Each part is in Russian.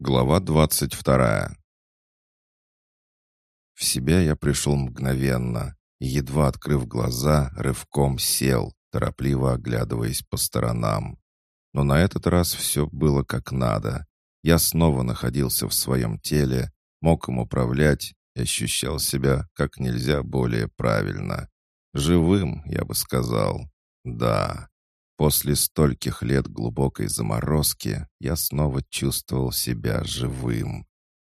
Глава двадцать вторая. В себя я пришел мгновенно едва открыв глаза, рывком сел, торопливо оглядываясь по сторонам. Но на этот раз все было как надо. Я снова находился в своем теле, мог им управлять и ощущал себя как нельзя более правильно. Живым, я бы сказал. Да, После стольких лет глубокой заморозки я снова чувствовал себя живым.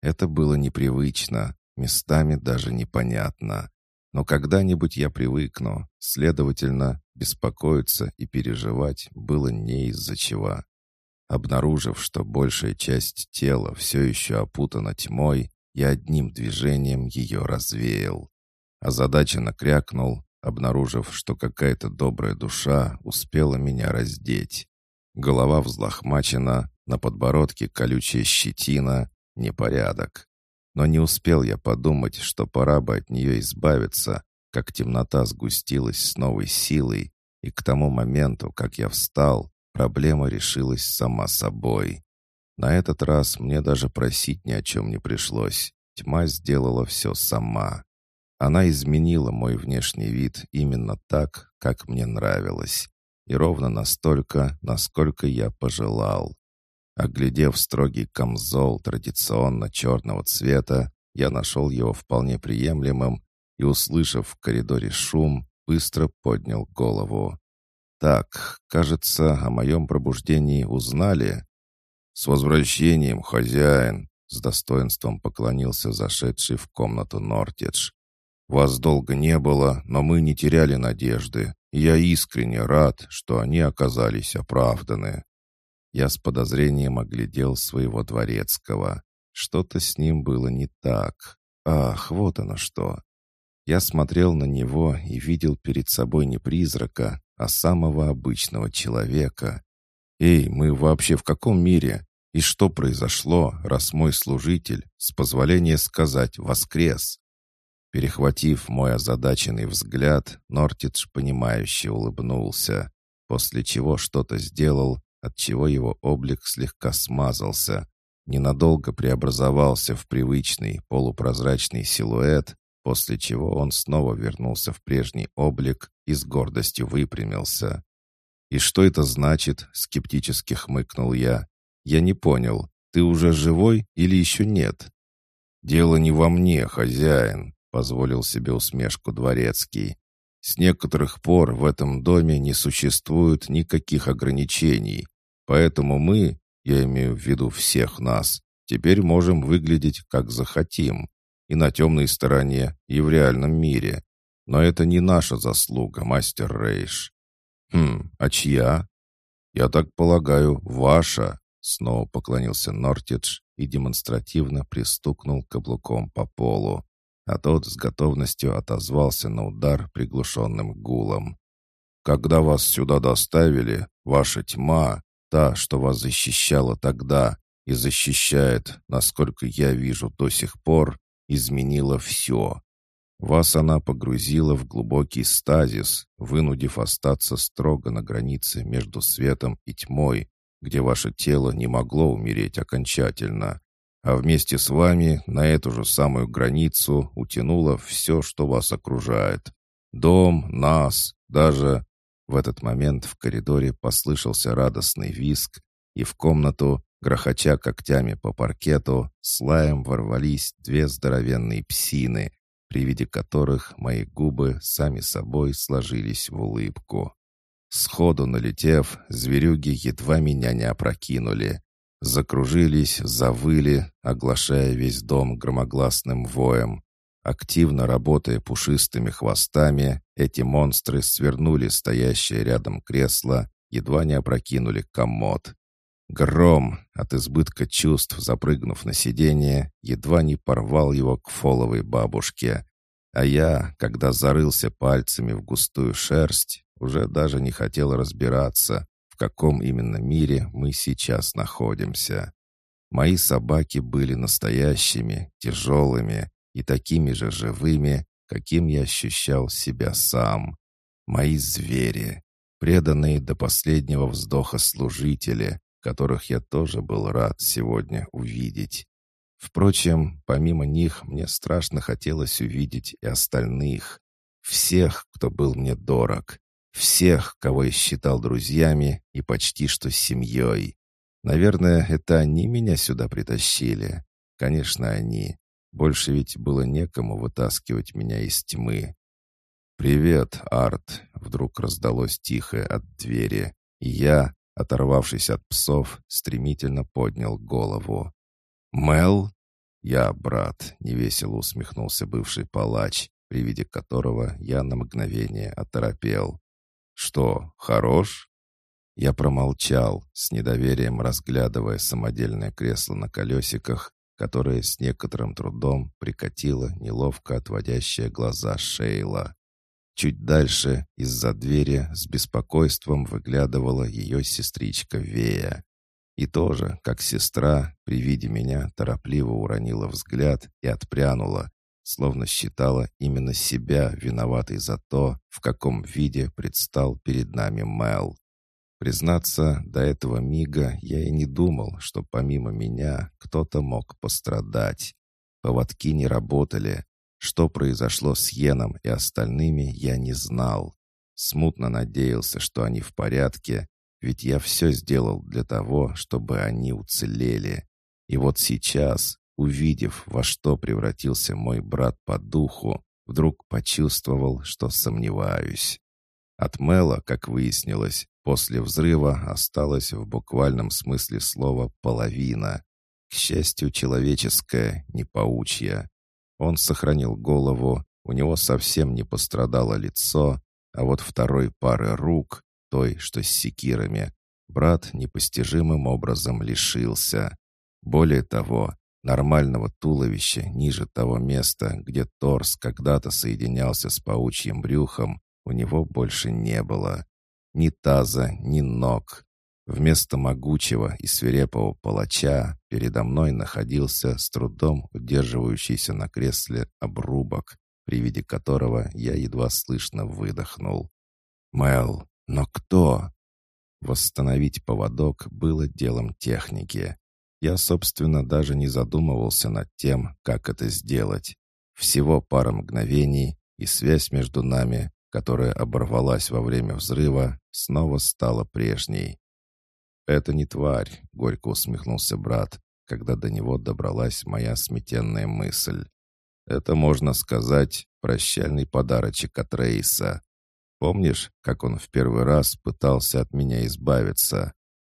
Это было непривычно, местами даже непонятно. Но когда-нибудь я привыкну, следовательно, беспокоиться и переживать было не из-за чего. Обнаружив, что большая часть тела все еще опутана тьмой, я одним движением ее развеял. Озадаченно крякнул обнаружив, что какая-то добрая душа успела меня раздеть. Голова взлохмачена, на подбородке колючая щетина, непорядок. Но не успел я подумать, что пора бы от нее избавиться, как темнота сгустилась с новой силой, и к тому моменту, как я встал, проблема решилась сама собой. На этот раз мне даже просить ни о чем не пришлось. Тьма сделала все сама. Она изменила мой внешний вид именно так, как мне нравилось. И ровно настолько, насколько я пожелал. Оглядев строгий камзол традиционно черного цвета, я нашел его вполне приемлемым и, услышав в коридоре шум, быстро поднял голову. «Так, кажется, о моем пробуждении узнали?» «С возвращением, хозяин!» — с достоинством поклонился зашедший в комнату Нортидж. Вас долго не было, но мы не теряли надежды, я искренне рад, что они оказались оправданы». Я с подозрением оглядел своего дворецкого. Что-то с ним было не так. Ах, вот оно что. Я смотрел на него и видел перед собой не призрака, а самого обычного человека. «Эй, мы вообще в каком мире? И что произошло, раз мой служитель, с позволения сказать, воскрес?» Перехватив мой озадаченный взгляд, Нортидж понимающе улыбнулся, после чего что-то сделал, от чего его облик слегка смазался, ненадолго преобразовался в привычный полупрозрачный силуэт, после чего он снова вернулся в прежний облик и с гордостью выпрямился. «И что это значит?» — скептически хмыкнул я. «Я не понял, ты уже живой или еще нет?» «Дело не во мне, хозяин позволил себе усмешку дворецкий. С некоторых пор в этом доме не существует никаких ограничений, поэтому мы, я имею в виду всех нас, теперь можем выглядеть как захотим, и на темной стороне, и в реальном мире. Но это не наша заслуга, мастер Рейш. Хм, а чья? Я так полагаю, ваша, снова поклонился Нортидж и демонстративно пристукнул каблуком по полу а тот с готовностью отозвался на удар приглушенным гулом. «Когда вас сюда доставили, ваша тьма, та, что вас защищала тогда и защищает, насколько я вижу до сих пор, изменила все. Вас она погрузила в глубокий стазис, вынудив остаться строго на границе между светом и тьмой, где ваше тело не могло умереть окончательно а вместе с вами на эту же самую границу утянуло все, что вас окружает. Дом, нас, даже... В этот момент в коридоре послышался радостный визг, и в комнату, грохоча когтями по паркету, с лаем ворвались две здоровенные псины, при виде которых мои губы сами собой сложились в улыбку. Сходу налетев, зверюги едва меня не опрокинули. Закружились, завыли, оглашая весь дом громогласным воем. Активно работая пушистыми хвостами, эти монстры свернули стоящее рядом кресло, едва не опрокинули комод. Гром, от избытка чувств запрыгнув на сиденье, едва не порвал его к фоловой бабушке. А я, когда зарылся пальцами в густую шерсть, уже даже не хотел разбираться, в каком именно мире мы сейчас находимся. Мои собаки были настоящими, тяжелыми и такими же живыми, каким я ощущал себя сам. Мои звери, преданные до последнего вздоха служители, которых я тоже был рад сегодня увидеть. Впрочем, помимо них, мне страшно хотелось увидеть и остальных. Всех, кто был мне дорог. Всех, кого я считал друзьями и почти что семьей. Наверное, это они меня сюда притащили. Конечно, они. Больше ведь было некому вытаскивать меня из тьмы. «Привет, Арт!» — вдруг раздалось тихо от двери, и я, оторвавшись от псов, стремительно поднял голову. «Мел?» «Я, брат», — невесело усмехнулся бывший палач, при виде которого я на мгновение оторопел. «Что, хорош?» Я промолчал, с недоверием разглядывая самодельное кресло на колесиках, которое с некоторым трудом прикатило неловко отводящие глаза Шейла. Чуть дальше из-за двери с беспокойством выглядывала ее сестричка Вея. И тоже, как сестра, при виде меня торопливо уронила взгляд и отпрянула, словно считала именно себя виноватой за то, в каком виде предстал перед нами Мэл. Признаться, до этого мига я и не думал, что помимо меня кто-то мог пострадать. Поводки не работали. Что произошло с Йеном и остальными, я не знал. Смутно надеялся, что они в порядке, ведь я все сделал для того, чтобы они уцелели. И вот сейчас, увидев, во что превратился мой брат по духу, вдруг почувствовал, что сомневаюсь. От Мэла, как выяснилось, после взрыва осталась в буквальном смысле слова половина. К счастью, человеческая, не паучья. Он сохранил голову, у него совсем не пострадало лицо, а вот второй пары рук, той, что с секирами, брат непостижимым образом лишился. Более того, нормального туловища ниже того места, где торс когда-то соединялся с паучьим брюхом, у него больше не было. Ни таза, ни ног. Вместо могучего и свирепого палача передо мной находился с трудом удерживающийся на кресле обрубок, при виде которого я едва слышно выдохнул. «Мэл, но кто?» Восстановить поводок было делом техники. Я, собственно, даже не задумывался над тем, как это сделать. Всего пара мгновений, и связь между нами, которая оборвалась во время взрыва, снова стала прежней. «Это не тварь», — горько усмехнулся брат, когда до него добралась моя сметенная мысль. «Это, можно сказать, прощальный подарочек от Рейса. Помнишь, как он в первый раз пытался от меня избавиться?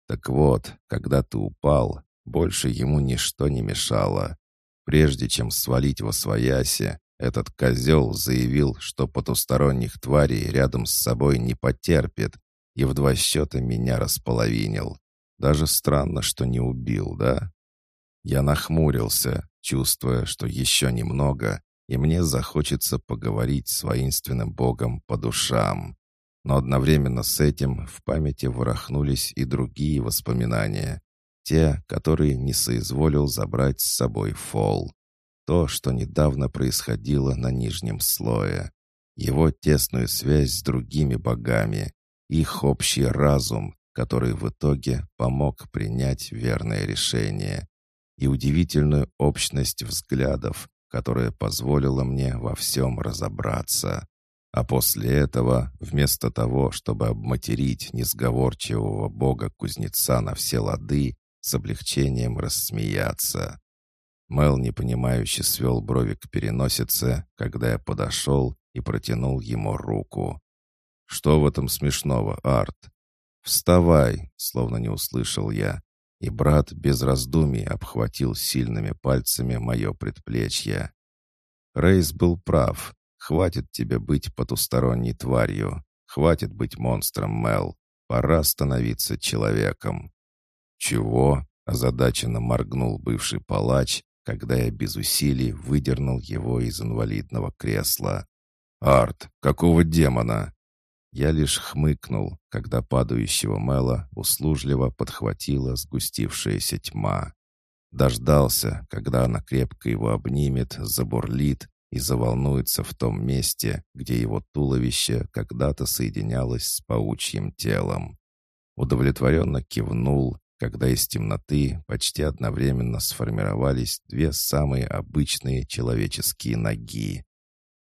Так вот, когда ты упал, больше ему ничто не мешало. Прежде чем свалить во свояси, этот козел заявил, что потусторонних тварей рядом с собой не потерпит, и в два счета меня располовинил. Даже странно, что не убил, да? Я нахмурился, чувствуя, что еще немного, и мне захочется поговорить с воинственным богом по душам. Но одновременно с этим в памяти ворохнулись и другие воспоминания. Те, которые не соизволил забрать с собой Фол. То, что недавно происходило на нижнем слое. Его тесную связь с другими богами. Их общий разум, который в итоге помог принять верное решение. И удивительную общность взглядов, которая позволила мне во всем разобраться. А после этого, вместо того, чтобы обматерить несговорчивого бога-кузнеца на все лады, с облегчением рассмеяться. Мэл непонимающе свел брови к переносице, когда я подошел и протянул ему руку. «Что в этом смешного, Арт?» «Вставай!» — словно не услышал я, и брат без раздумий обхватил сильными пальцами мое предплечье. Рейс был прав. Хватит тебе быть потусторонней тварью. Хватит быть монстром, Мел. Пора становиться человеком. «Чего?» — озадаченно моргнул бывший палач, когда я без усилий выдернул его из инвалидного кресла. «Арт, какого демона?» Я лишь хмыкнул, когда падающего Мэла услужливо подхватила сгустившаяся тьма. Дождался, когда она крепко его обнимет, забурлит и заволнуется в том месте, где его туловище когда-то соединялось с паучьим телом. Удовлетворенно кивнул когда из темноты почти одновременно сформировались две самые обычные человеческие ноги.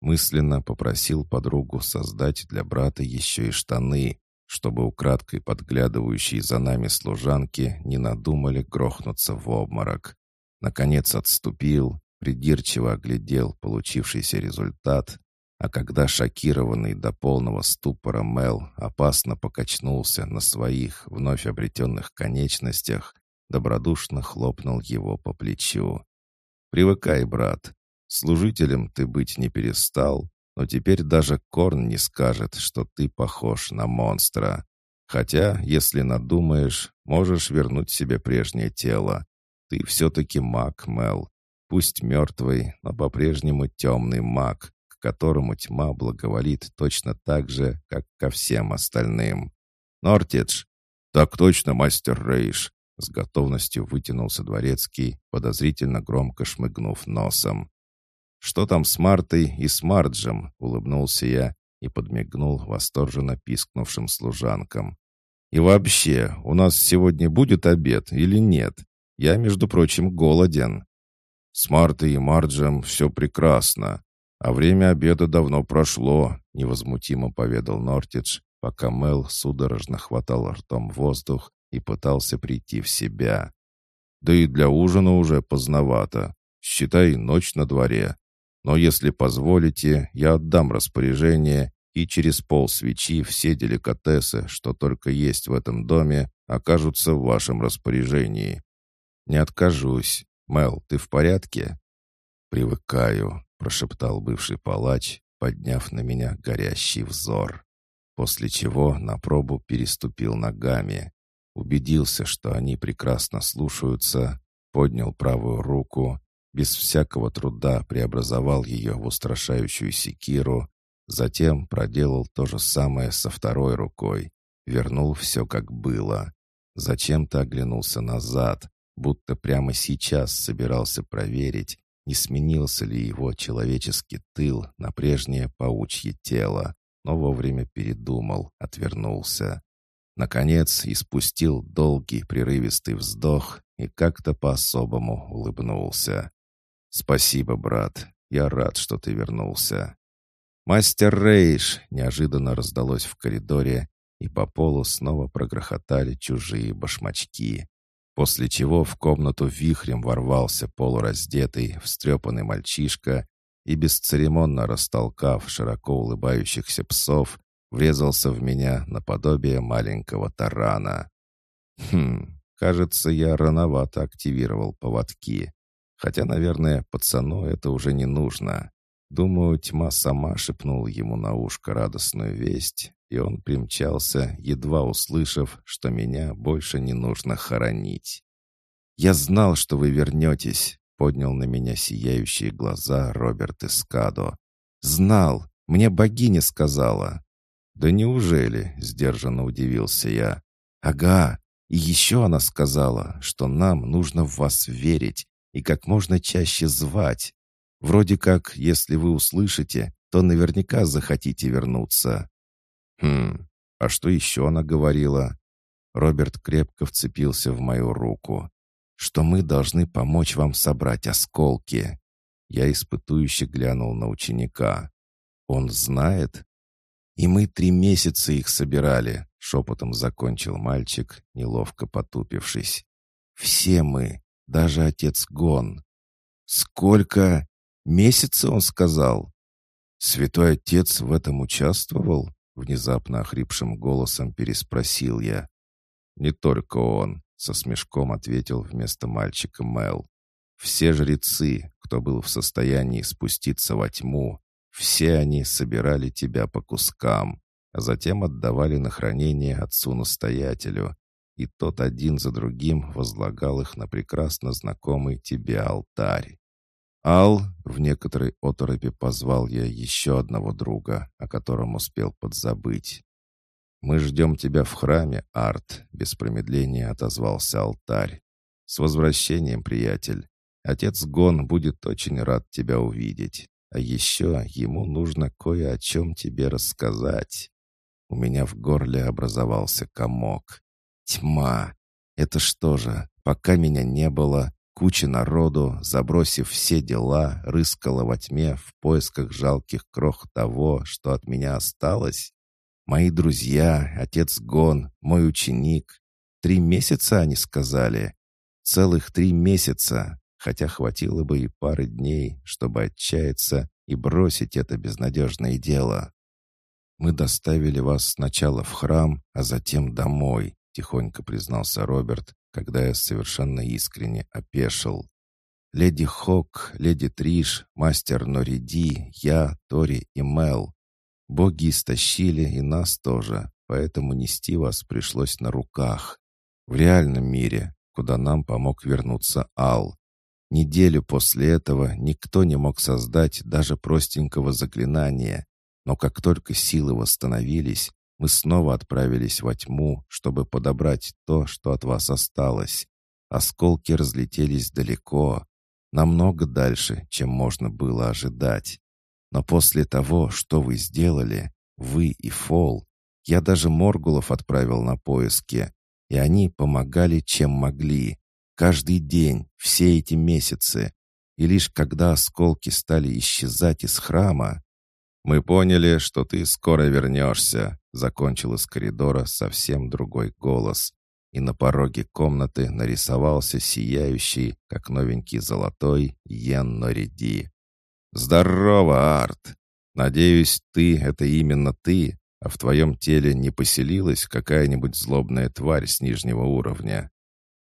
Мысленно попросил подругу создать для брата еще и штаны, чтобы украдкой подглядывающие за нами служанки не надумали грохнуться в обморок. Наконец отступил, придирчиво оглядел получившийся результат, а когда шокированный до полного ступора Мел опасно покачнулся на своих вновь обретенных конечностях, добродушно хлопнул его по плечу. «Привыкай, брат. Служителем ты быть не перестал, но теперь даже Корн не скажет, что ты похож на монстра. Хотя, если надумаешь, можешь вернуть себе прежнее тело. Ты все-таки маг, Мел. Пусть мертвый, но по-прежнему темный маг, которому тьма благоволит точно так же, как ко всем остальным. «Нортидж!» «Так точно, мастер Рейш!» С готовностью вытянулся дворецкий, подозрительно громко шмыгнув носом. «Что там с Мартой и с Марджем?» — улыбнулся я и подмигнул восторженно пискнувшим служанкам. «И вообще, у нас сегодня будет обед или нет? Я, между прочим, голоден». «С Мартой и Марджем все прекрасно, а время обеда давно прошло», — невозмутимо поведал Нортидж, пока Мел судорожно хватал ртом воздух и пытался прийти в себя. «Да и для ужина уже поздновато. Считай, ночь на дворе. Но если позволите, я отдам распоряжение, и через пол свечи все деликатесы, что только есть в этом доме, окажутся в вашем распоряжении. Не откажусь. Мел, ты в порядке? Привыкаю, прошептал бывший палач, подняв на меня горящий взор. После чего на пробу переступил ногами. Убедился, что они прекрасно слушаются, поднял правую руку без всякого труда преобразовал ее в устрашающую секиру, затем проделал то же самое со второй рукой, вернул все как было. Зачем-то оглянулся назад, будто прямо сейчас собирался проверить, не сменился ли его человеческий тыл на прежнее паучье тело, но вовремя передумал, отвернулся. Наконец испустил долгий прерывистый вздох и как-то по-особому улыбнулся. «Спасибо, брат. Я рад, что ты вернулся». «Мастер Рейш!» — неожиданно раздалось в коридоре, и по полу снова прогрохотали чужие башмачки. После чего в комнату вихрем ворвался полураздетый, встрепанный мальчишка и, бесцеремонно растолкав широко улыбающихся псов, врезался в меня наподобие маленького тарана. Хм, кажется, я рановато активировал поводки. Хотя, наверное, пацану это уже не нужно. Думаю, тьма сама шепнула ему на ушко радостную весть, и он примчался, едва услышав, что меня больше не нужно хоронить. «Я знал, что вы вернетесь», — поднял на меня сияющие глаза Роберт Эскадо. «Знал! Мне богиня сказала!» «Да неужели?» — сдержанно удивился я. «Ага, и еще она сказала, что нам нужно в вас верить, и как можно чаще звать. Вроде как, если вы услышите, то наверняка захотите вернуться». «Хм, а что еще она говорила?» Роберт крепко вцепился в мою руку. «Что мы должны помочь вам собрать осколки». Я испытующе глянул на ученика. «Он знает?» «И мы три месяца их собирали», — шепотом закончил мальчик, неловко потупившись. «Все мы, даже отец Гон. Сколько? Месяца, он сказал. Святой отец в этом участвовал? Внезапно охрипшим голосом переспросил я. Не только он, со смешком ответил вместо мальчика Мел. Все жрецы, кто был в состоянии спуститься во тьму, все они собирали тебя по кускам, а затем отдавали на хранение отцу-настоятелю, и тот один за другим возлагал их на прекрасно знакомый тебе алтарь. «Ал!» — в некоторой оторопи позвал я еще одного друга, о котором успел подзабыть. «Мы ждем тебя в храме, Арт», — без промедления отозвался алтарь. «С возвращением, приятель. Отец Гон будет очень рад тебя увидеть. А еще ему нужно кое о чем тебе рассказать». У меня в горле образовался комок. Тьма. Это что же, пока меня не было, куча народу, забросив все дела, рыскала во тьме в поисках жалких крох того, что от меня осталось? Мои друзья, отец Гон, мой ученик. Три месяца, они сказали. Целых три месяца, хотя хватило бы и пары дней, чтобы отчаяться и бросить это безнадежное дело. Мы доставили вас сначала в храм, а затем домой, тихонько признался Роберт, когда я совершенно искренне опешил. Леди Хок, леди Триш, мастер Нориди, я, Тори и Мел. Боги истощили и нас тоже, поэтому нести вас пришлось на руках. В реальном мире, куда нам помог вернуться Ал. Неделю после этого никто не мог создать даже простенького заклинания, но как только силы восстановились, мы снова отправились во тьму, чтобы подобрать то, что от вас осталось. Осколки разлетелись далеко, намного дальше, чем можно было ожидать. Но после того, что вы сделали, вы и Фол, я даже Моргулов отправил на поиски, и они помогали, чем могли. Каждый день, все эти месяцы. И лишь когда осколки стали исчезать из храма, «Мы поняли, что ты скоро вернешься», — закончил из коридора совсем другой голос. И на пороге комнаты нарисовался сияющий, как новенький золотой, Йен Нориди. «Здорово, Арт! Надеюсь, ты — это именно ты, а в твоем теле не поселилась какая-нибудь злобная тварь с нижнего уровня».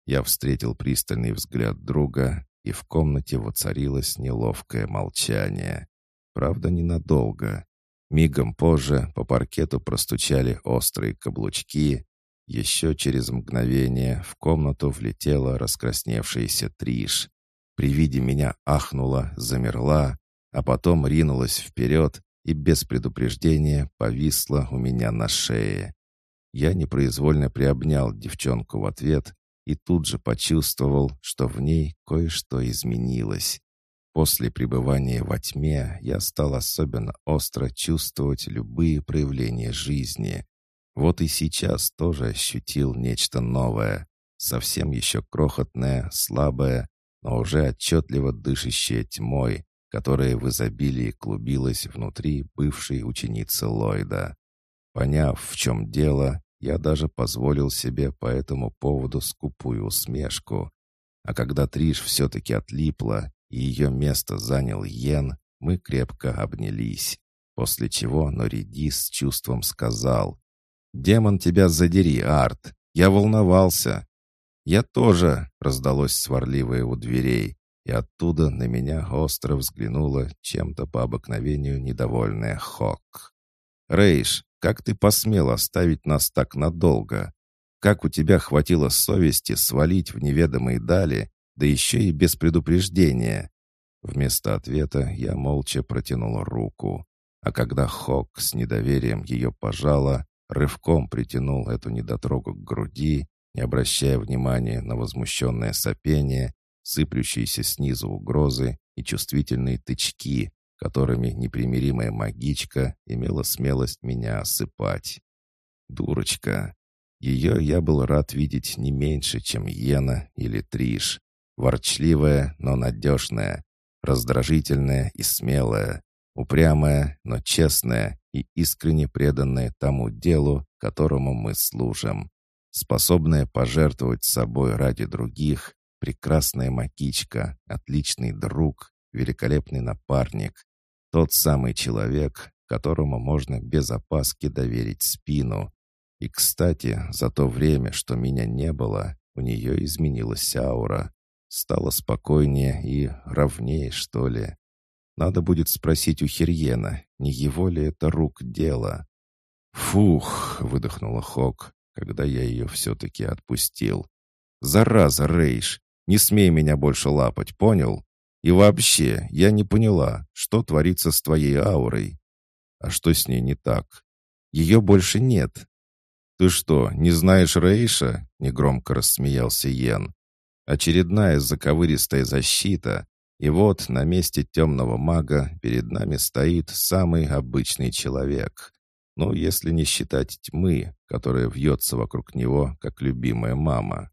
Я встретил пристальный взгляд друга, и в комнате воцарилось неловкое молчание. Правда, ненадолго. Мигом позже по паркету простучали острые каблучки. Еще через мгновение в комнату влетела раскрасневшаяся Триш. При виде меня ахнула, замерла, а потом ринулась вперед и без предупреждения повисла у меня на шее. Я непроизвольно приобнял девчонку в ответ и тут же почувствовал, что в ней кое-что изменилось. После пребывания во тьме я стал особенно остро чувствовать любые проявления жизни. Вот и сейчас тоже ощутил нечто новое, совсем еще крохотное, слабое, но уже отчетливо дышащее тьмой, которая в изобилии клубилась внутри бывшей ученицы Ллойда. Поняв, в чем дело, я даже позволил себе по этому поводу скупую усмешку. А когда Триш все-таки отлипла, и ее место занял Йен, мы крепко обнялись. После чего Нориди с чувством сказал, «Демон тебя задери, Арт! Я волновался!» «Я тоже!» — раздалось сварливое у дверей, и оттуда на меня остро взглянула чем-то по обыкновению недовольная Хок. «Рейш, как ты посмел оставить нас так надолго? Как у тебя хватило совести свалить в неведомые дали да еще и без предупреждения. Вместо ответа я молча протянул руку, а когда Хок с недоверием ее пожала, рывком притянул эту недотрогу к груди, не обращая внимания на возмущенное сопение, сыплющиеся снизу угрозы и чувствительные тычки, которыми непримиримая магичка имела смелость меня осыпать. Дурочка. Ее я был рад видеть не меньше, чем Йена или Триш. Ворчливая, но надежная, раздражительная и смелая, упрямая, но честная и искренне преданная тому делу, которому мы служим, способная пожертвовать собой ради других, прекрасная макичка, отличный друг, великолепный напарник, тот самый человек, которому можно без опаски доверить спину. И, кстати, за то время, что меня не было, у нее изменилась аура, Стало спокойнее и ровнее, что ли. Надо будет спросить у Хирьена, не его ли это рук дело. «Фух!» — выдохнула Хок, когда я ее все-таки отпустил. «Зараза, Рейш! Не смей меня больше лапать, понял? И вообще, я не поняла, что творится с твоей аурой. А что с ней не так? Ее больше нет». «Ты что, не знаешь Рейша?» — негромко рассмеялся Йен. Очередная заковыристая защита, и вот на месте темного мага перед нами стоит самый обычный человек. Ну, если не считать тьмы, которая вьется вокруг него, как любимая мама.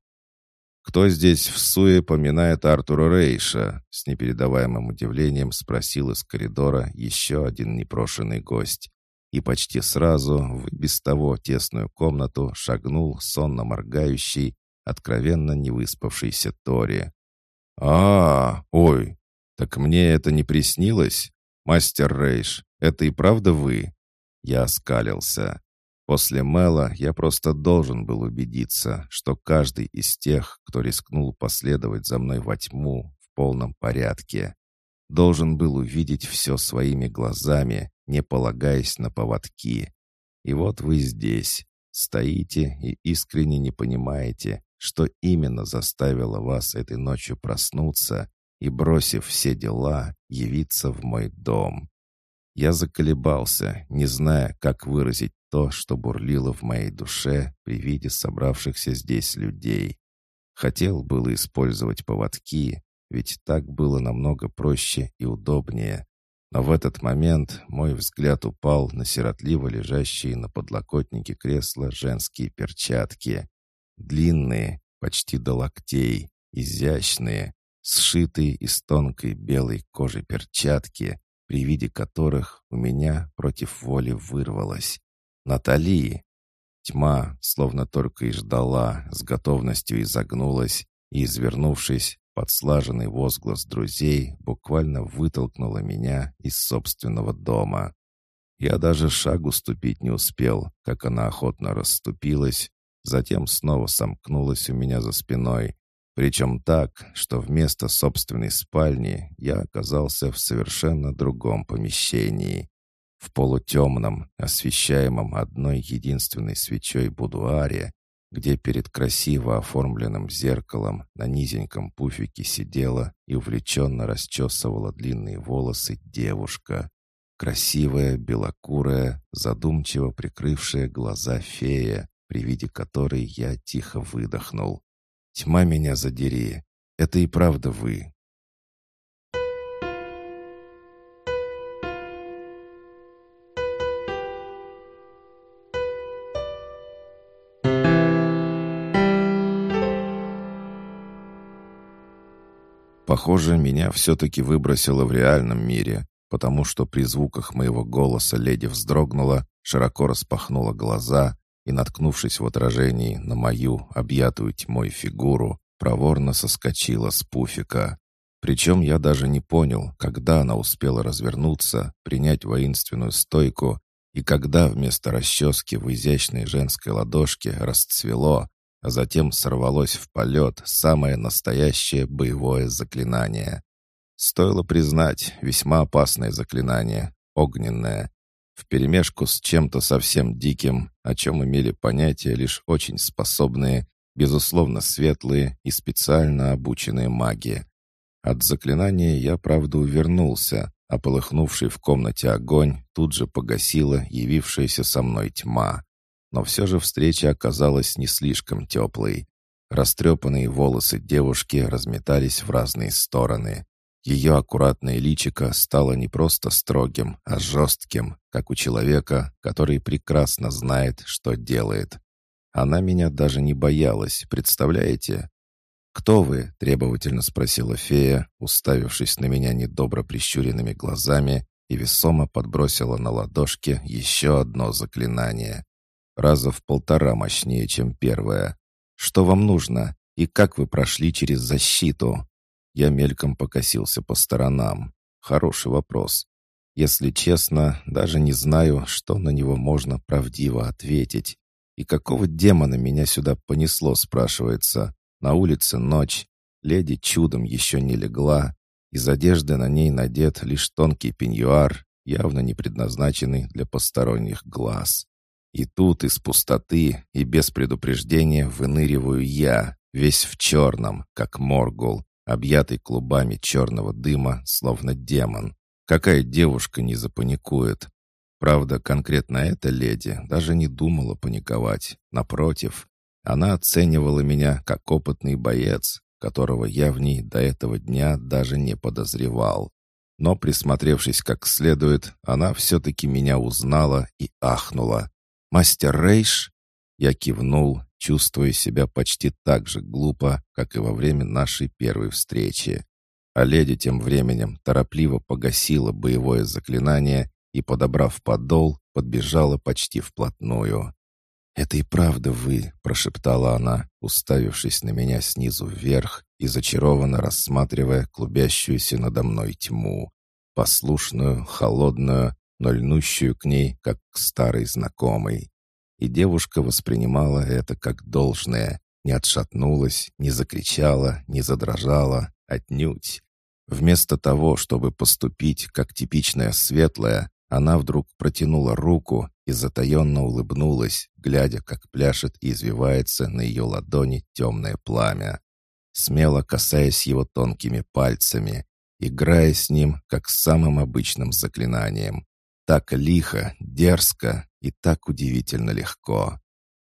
«Кто здесь в суе поминает Артура Рейша?» С непередаваемым удивлением спросил из коридора еще один непрошенный гость. И почти сразу в без того тесную комнату шагнул сонно моргающий, откровенно невыспавшийся Тори. а, -а Ой! Так мне это не приснилось? Мастер Рейш, это и правда вы?» Я оскалился. После Мэла я просто должен был убедиться, что каждый из тех, кто рискнул последовать за мной во тьму, в полном порядке. Должен был увидеть все своими глазами, не полагаясь на поводки. И вот вы здесь, стоите и искренне не понимаете, что именно заставило вас этой ночью проснуться и, бросив все дела, явиться в мой дом. Я заколебался, не зная, как выразить то, что бурлило в моей душе при виде собравшихся здесь людей. Хотел было использовать поводки, ведь так было намного проще и удобнее. Но в этот момент мой взгляд упал на сиротливо лежащие на подлокотнике кресла женские перчатки. Длинные, почти до локтей, изящные, сшитые из тонкой белой кожи перчатки, при виде которых у меня против воли вырвалось. Натали!» Тьма, словно только и ждала, с готовностью изогнулась и, извернувшись, под слаженный возглас друзей, буквально вытолкнула меня из собственного дома. Я даже шагу ступить не успел, как она охотно расступилась, затем снова сомкнулась у меня за спиной, причем так, что вместо собственной спальни я оказался в совершенно другом помещении. В полутемном, освещаемом одной единственной свечой будуаре, где перед красиво оформленным зеркалом на низеньком пуфике сидела и увлеченно расчесывала длинные волосы девушка. Красивая, белокурая, задумчиво прикрывшая глаза фея, при виде которой я тихо выдохнул. «Тьма меня задери! Это и правда вы!» Похоже, меня все-таки выбросило в реальном мире, потому что при звуках моего голоса леди вздрогнула, широко распахнула глаза и, наткнувшись в отражении на мою, объятую тьмой фигуру, проворно соскочила с пуфика. Причем я даже не понял, когда она успела развернуться, принять воинственную стойку, и когда вместо расчески в изящной женской ладошке расцвело, а затем сорвалось в полет самое настоящее боевое заклинание. Стоило признать, весьма опасное заклинание, огненное, вперемешку с чем-то совсем диким, о чем имели понятие лишь очень способные, безусловно светлые и специально обученные маги. От заклинания я, правда, увернулся, а полыхнувший в комнате огонь тут же погасила явившаяся со мной тьма. Но все же встреча оказалась не слишком теплой. Растрепанные волосы девушки разметались в разные стороны. Ее аккуратное личико стало не просто строгим, а жестким, как у человека, который прекрасно знает, что делает. Она меня даже не боялась, представляете? «Кто вы?» — требовательно спросила фея, уставившись на меня недобро прищуренными глазами и весомо подбросила на ладошке еще одно заклинание раза в полтора мощнее, чем первая. Что вам нужно? И как вы прошли через защиту?» Я мельком покосился по сторонам. Хороший вопрос. Если честно, даже не знаю, что на него можно правдиво ответить. И какого демона меня сюда понесло, спрашивается. На улице ночь, леди чудом еще не легла, из одежды на ней надет лишь тонкий пеньюар, явно не предназначенный для посторонних глаз. И тут из пустоты и без предупреждения выныриваю я, весь в черном, как моргул, объятый клубами черного дыма, словно демон. Какая девушка не запаникует? Правда, конкретно эта леди даже не думала паниковать. Напротив, она оценивала меня как опытный боец, которого я в ней до этого дня даже не подозревал. Но, присмотревшись как следует, она все-таки меня узнала и ахнула. «Мастер Рейш?» Я кивнул, чувствуя себя почти так же глупо, как и во время нашей первой встречи. А леди тем временем торопливо погасила боевое заклинание и, подобрав подол, подбежала почти вплотную. «Это и правда вы», — прошептала она, уставившись на меня снизу вверх и зачарованно рассматривая клубящуюся надо мной тьму, послушную, холодную, но льнущую к ней, как к старой знакомой. И девушка воспринимала это как должное, не отшатнулась, не закричала, не задрожала, отнюдь. Вместо того, чтобы поступить как типичная светлая, она вдруг протянула руку и затаенно улыбнулась, глядя, как пляшет и извивается на ее ладони темное пламя, смело касаясь его тонкими пальцами, играя с ним, как с самым обычным заклинанием. Так лихо, дерзко и так удивительно легко.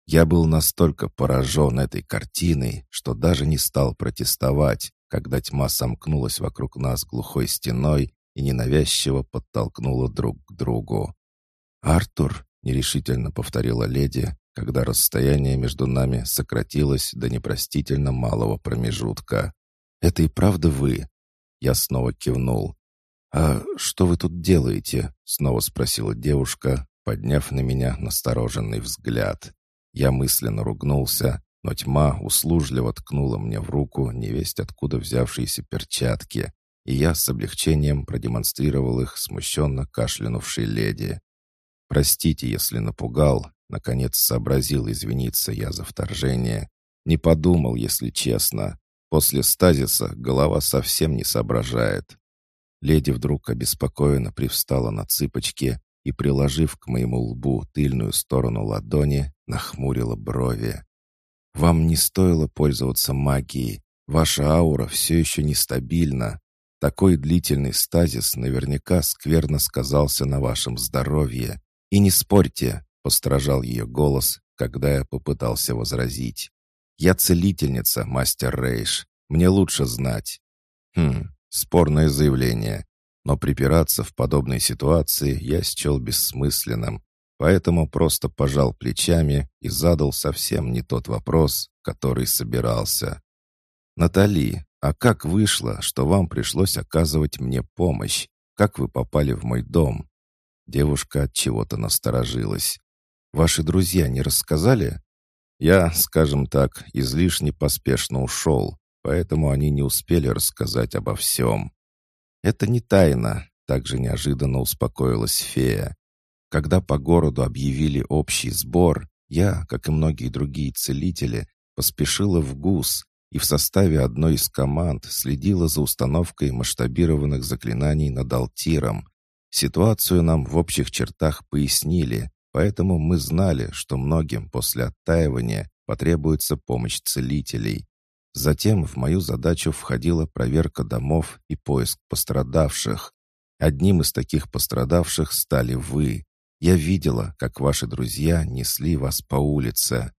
Я был настолько поражен этой картиной, что даже не стал протестовать, когда тьма сомкнулась вокруг нас глухой стеной и ненавязчиво подтолкнула друг к другу. «Артур», — нерешительно повторила леди, когда расстояние между нами сократилось до непростительно малого промежутка. «Это и правда вы?» Я снова кивнул. «А что вы тут делаете?» — снова спросила девушка, подняв на меня настороженный взгляд. Я мысленно ругнулся, но тьма услужливо ткнула мне в руку невесть откуда взявшиеся перчатки, и я с облегчением продемонстрировал их смущенно кашлянувшей леди. «Простите, если напугал», — наконец сообразил извиниться я за вторжение. «Не подумал, если честно. После стазиса голова совсем не соображает». Леди вдруг обеспокоенно привстала на цыпочки и, приложив к моему лбу тыльную сторону ладони, нахмурила брови. «Вам не стоило пользоваться магией. Ваша аура все еще нестабильна. Такой длительный стазис наверняка скверно сказался на вашем здоровье. И не спорьте, постражал ее голос, когда я попытался возразить. Я целительница, мастер Рейш. Мне лучше знать. Хм, спорное заявление. Но припираться в подобной ситуации я счел бессмысленным, поэтому просто пожал плечами и задал совсем не тот вопрос, который собирался. «Натали, а как вышло, что вам пришлось оказывать мне помощь? Как вы попали в мой дом?» Девушка от чего-то насторожилась. «Ваши друзья не рассказали?» «Я, скажем так, излишне поспешно ушел, поэтому они не успели рассказать обо всем». «Это не тайна», — также неожиданно успокоилась фея. «Когда по городу объявили общий сбор, я, как и многие другие целители, поспешила в ГУС, и в составе одной из команд следила за установкой масштабированных заклинаний над Алтиром. Ситуацию нам в общих чертах пояснили, поэтому мы знали, что многим после оттаивания потребуется помощь целителей. Затем в мою задачу входила проверка домов и поиск пострадавших. Одним из таких пострадавших стали вы. Я видела, как ваши друзья несли вас по улице.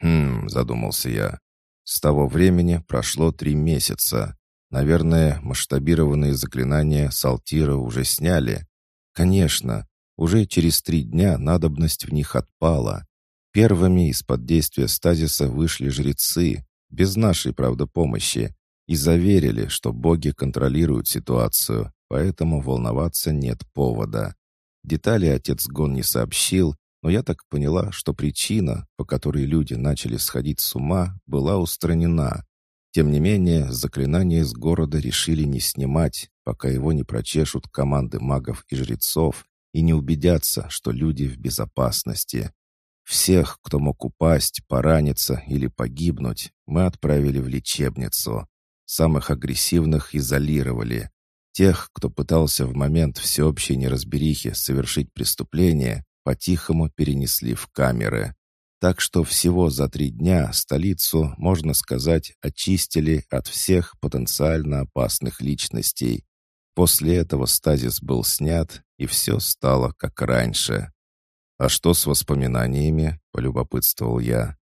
«Хм», — задумался я, с того времени прошло три месяца. Наверное, масштабированные заклинания Салтира уже сняли. Конечно, уже через три дня надобность в них отпала. Первыми из-под действия стазиса вышли жрецы, без нашей, правда, помощи, и заверили, что боги контролируют ситуацию, поэтому волноваться нет повода. Детали отец Гон не сообщил, но я так поняла, что причина, по которой люди начали сходить с ума, была устранена. Тем не менее, заклинание с города решили не снимать, пока его не прочешут команды магов и жрецов и не убедятся, что люди в безопасности. Всех, кто мог упасть, пораниться или погибнуть, мы отправили в лечебницу. Самых агрессивных изолировали. Тех, кто пытался в момент всеобщей неразберихи совершить преступление, по-тихому перенесли в камеры. Так что всего за три дня столицу, можно сказать, очистили от всех потенциально опасных личностей. После этого стазис был снят, и все стало как раньше. «А что с воспоминаниями?» — полюбопытствовал я.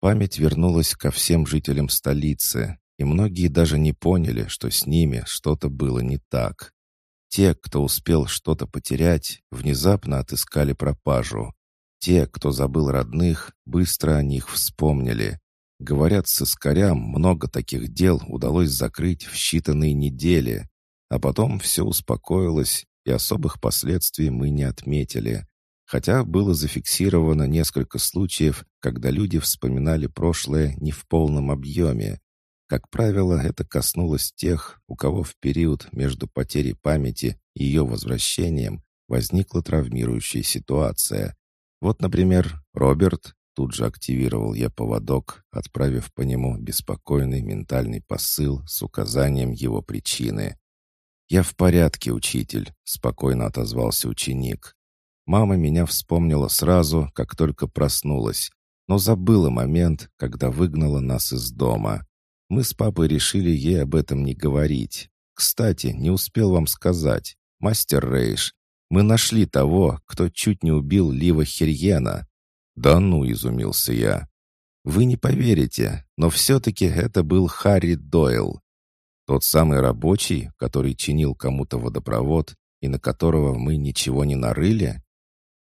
Память вернулась ко всем жителям столицы, и многие даже не поняли, что с ними что-то было не так. Те, кто успел что-то потерять, внезапно отыскали пропажу. Те, кто забыл родных, быстро о них вспомнили. Говорят, с искорям много таких дел удалось закрыть в считанные недели. А потом все успокоилось, и особых последствий мы не отметили. Хотя было зафиксировано несколько случаев, когда люди вспоминали прошлое не в полном объеме. Как правило, это коснулось тех, у кого в период между потерей памяти и ее возвращением возникла травмирующая ситуация. Вот, например, Роберт, тут же активировал я поводок, отправив по нему беспокойный ментальный посыл с указанием его причины. «Я в порядке, учитель», — спокойно отозвался ученик. Мама меня вспомнила сразу, как только проснулась, но забыла момент, когда выгнала нас из дома. Мы с папой решили ей об этом не говорить. Кстати, не успел вам сказать. Мастер Рейш, мы нашли того, кто чуть не убил Лива Хирьена». «Да ну», — изумился я. «Вы не поверите, но все-таки это был Харри Дойл. Тот самый рабочий, который чинил кому-то водопровод и на которого мы ничего не нарыли?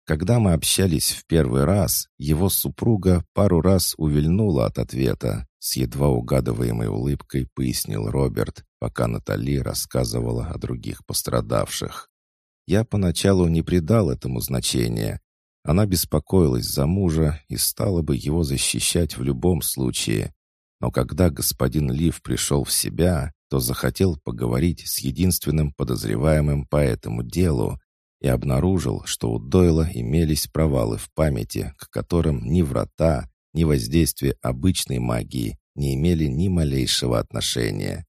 Когда мы общались в первый раз, его супруга пару раз увильнула от ответа, с едва угадываемой улыбкой пояснил Роберт, пока Натали рассказывала о других пострадавших. Я поначалу не придал этому значения. Она беспокоилась за мужа и стала бы его защищать в любом случае. Но когда господин Лив пришел в себя, то захотел поговорить с единственным подозреваемым по этому делу, и обнаружил, что у Дойла имелись провалы в памяти, к которым ни врата, ни воздействие обычной магии не имели ни малейшего отношения.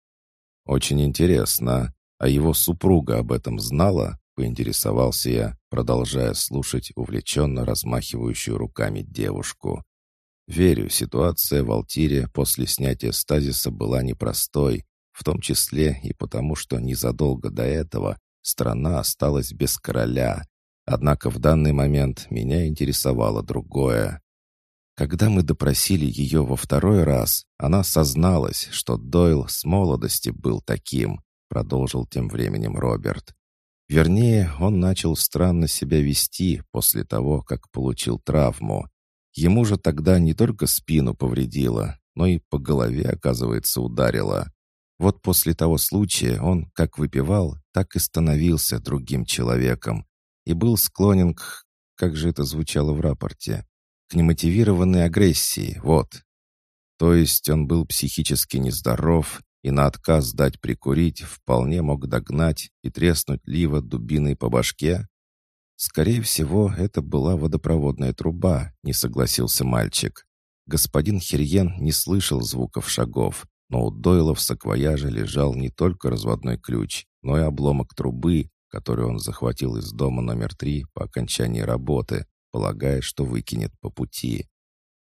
«Очень интересно. А его супруга об этом знала?» — поинтересовался я, продолжая слушать увлеченно размахивающую руками девушку. «Верю, ситуация в Алтире после снятия стазиса была непростой, в том числе и потому, что незадолго до этого Страна осталась без короля. Однако в данный момент меня интересовало другое. Когда мы допросили ее во второй раз, она созналась, что Дойл с молодости был таким, продолжил тем временем Роберт. Вернее, он начал странно себя вести после того, как получил травму. Ему же тогда не только спину повредило, но и по голове, оказывается, ударило. Вот после того случая он как выпивал, так и становился другим человеком и был склонен к... Как же это звучало в рапорте? К немотивированной агрессии, вот. То есть он был психически нездоров и на отказ дать прикурить вполне мог догнать и треснуть Лива дубиной по башке? Скорее всего, это была водопроводная труба, не согласился мальчик. Господин Хирьен не слышал звуков шагов, но у Дойла в саквояже лежал не только разводной ключ, но и обломок трубы, который он захватил из дома номер три по окончании работы, полагая, что выкинет по пути.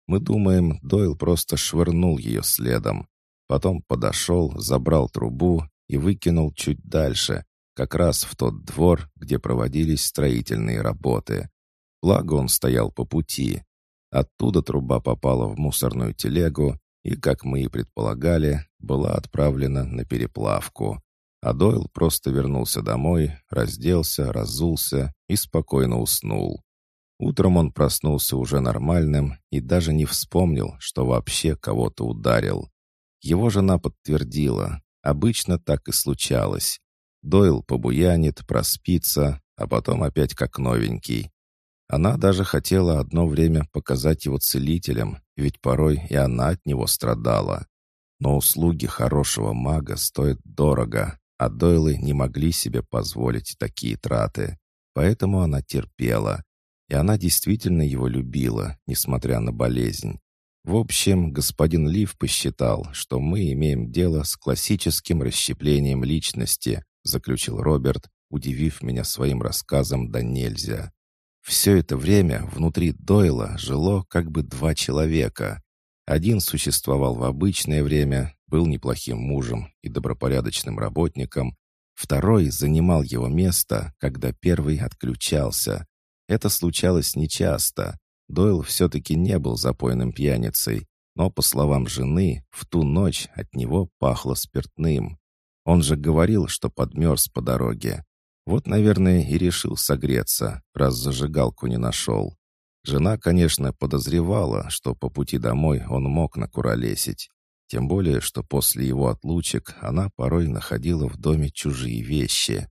Мы думаем, Дойл просто швырнул ее следом. Потом подошел, забрал трубу и выкинул чуть дальше, как раз в тот двор, где проводились строительные работы. Благо он стоял по пути. Оттуда труба попала в мусорную телегу, и, как мы и предполагали, была отправлена на переплавку. А Дойл просто вернулся домой, разделся, разулся и спокойно уснул. Утром он проснулся уже нормальным и даже не вспомнил, что вообще кого-то ударил. Его жена подтвердила, обычно так и случалось. Дойл побуянит, проспится, а потом опять как новенький. Она даже хотела одно время показать его целителям, ведь порой и она от него страдала. Но услуги хорошего мага стоят дорого, а Дойлы не могли себе позволить такие траты. Поэтому она терпела. И она действительно его любила, несмотря на болезнь. В общем, господин Лив посчитал, что мы имеем дело с классическим расщеплением личности, заключил Роберт, удивив меня своим рассказом да нельзя. Все это время внутри Дойла жило как бы два человека. Один существовал в обычное время, был неплохим мужем и добропорядочным работником. Второй занимал его место, когда первый отключался. Это случалось нечасто. Дойл все-таки не был запойным пьяницей, но, по словам жены, в ту ночь от него пахло спиртным. Он же говорил, что подмерз по дороге. Вот, наверное, и решил согреться, раз зажигалку не нашел. Жена, конечно, подозревала, что по пути домой он мог накуролесить. Тем более, что после его отлучек она порой находила в доме чужие вещи.